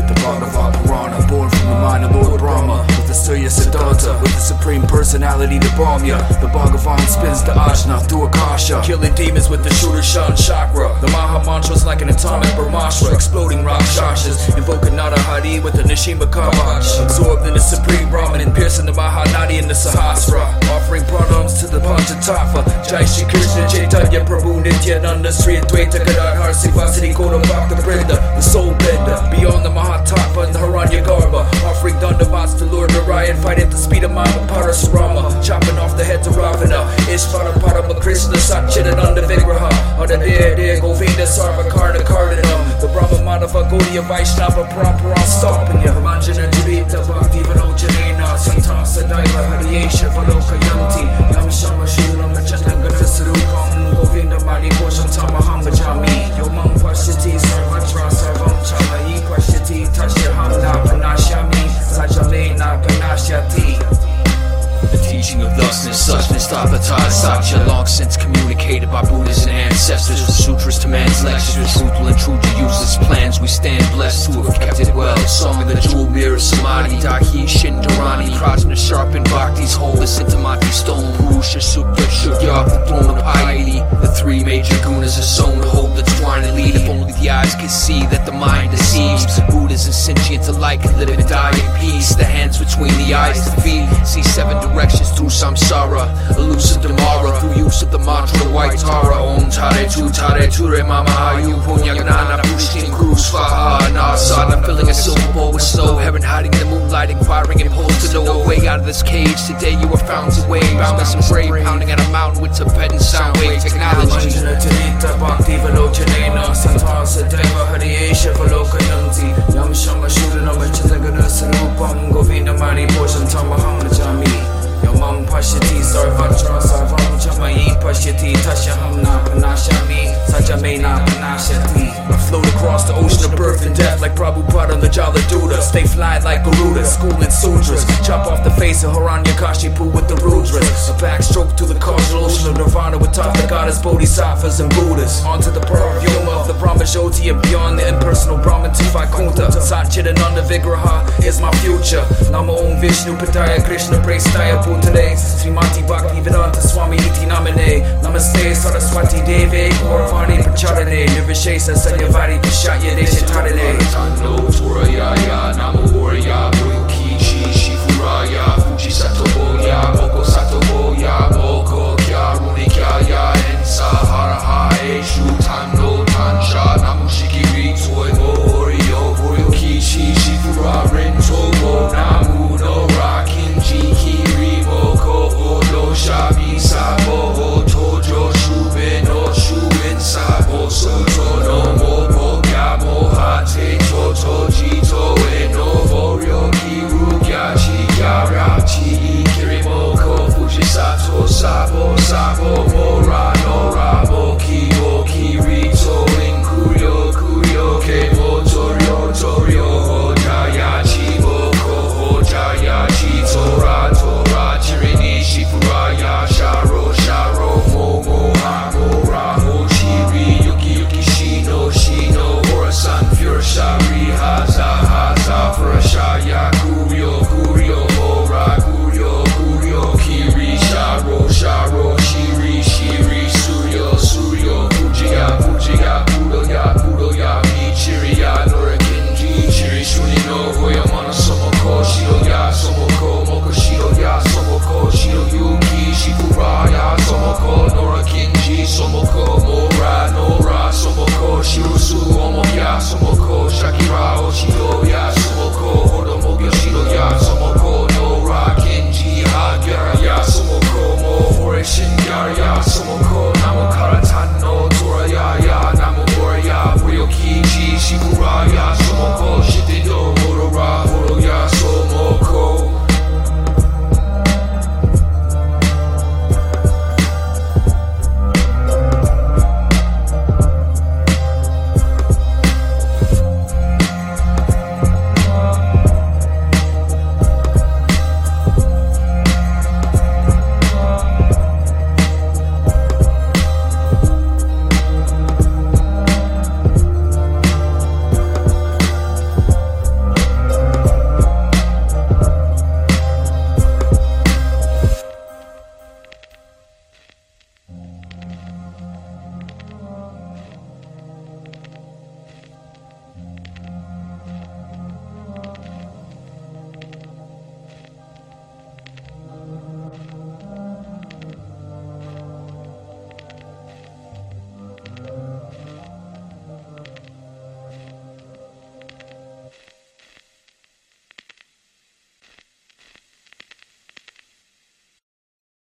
Bhagavan Purana, born from the mind of Lord Brahma. With the Surya Siddhartha, with the supreme personality to bomb ya. The Bhagavan spins the Ajna through Akasha, killing demons with the Shudarshan chakra. The Maha mantra's like an atomic Brahmastra, exploding Rakshasas, invoking Nada Hari with the Nishima Kavach. Absorbed in the supreme Brahman and piercing the Mahanadi in the Sahasra. Offering Panchatattva. Jai Shri Krishna Chaitanya Prabhu Nityananda Sri Advaita Gadadhar Sivasati Gaura Bhakta Brinda The soul bender Beyond the Mahatattva and the Haranya Garba Offering Dandavats to Lord Narayan Fight at the speed of Mama Parasrama Chopping off the heads of Ravana Ishvara Parama Krishna Satchidananda Vigraha Ada Deya Deya Govinda Sarva Karna Kardinam The Brahma Madhava Gaudiya Vaishnava Parampara Stopping ya Manjana Jurita Bhakti Vinochanena Santa Sadaiva Hariyesha Valokayanti Yam Shama Shulam Chanangana Sarupam Govinda Mani Kosham Tamaham Bajami Yomam Pashiti Sarvatra Sarvam Chalayi Pashiti Tashyaham Na Panashami Sajame Na Panashyati The teaching of thusness, suchness, Tathata, Satya, long since communicated by Buddhas and ancestors. The sutras to man's lectures, brutal and true to useless plans. We stand blessed to have kept it well. Song of the jewel mirror, Samadhi, Dahi, us into Mati stone, Purusha, Sukya, Shukya, the throne of piety. The three major gunas are to hold the twine and lead. If only the eyes could see that the mind deceives. Buddhas and sentient alike can live and die in peace. The hands between the eyes to feed. See seven directions through samsara. Elusive Damara through use of the mantra white Tara. Om Tare Tu Tare Ture Mama Ayu Punyagnana Pushkin Cruz Faha Nasa. I'm filling a silver bowl with snow. Heaven hiding in the moonlight, inquiring impulse to know a way out of this cage. Today you are found to way. Boundless and brave, pounding at a mountain with Tibetan sound wave technology. Manjana Janita Bhakti Vinochanena Santa Sadaiva Hariyesha Valokayanti Yam Shama Shudanam Chanagana Sarupam Govinda Mani Posham Tamaham Najami Yamam Pashati Sarvatra Sarvam Chamayi Pashati Tashaham Na Panashami Sajame Na Panashati I float across the ocean of birth and death like Prabhupada on the Jala Duda. Stay fly like Garuda, schooling sutras. Chop off the face of Hiranyakashipu with the Rudras. A backstroke to the causal ocean of Nirvana with Tathagatas Bodhisattvas and Buddhas. Onto the pearl of the Brahma Jyoti and beyond the impersonal Brahman to Vaikuntha Satchidananda Vigraha is my future. Nama Om Vishnu Padaya Krishna Prestaya Bhutale Srimati Bhakti Vedanta Swami Iti Namane Namaste Saraswati Deve Gauravani Pracharane Nirvishesa Sanyavari Pishatya Deshatarane Tando Torayaya, Namo Waraya, Ryukichi, sabo, sabo, oh, ra, oh.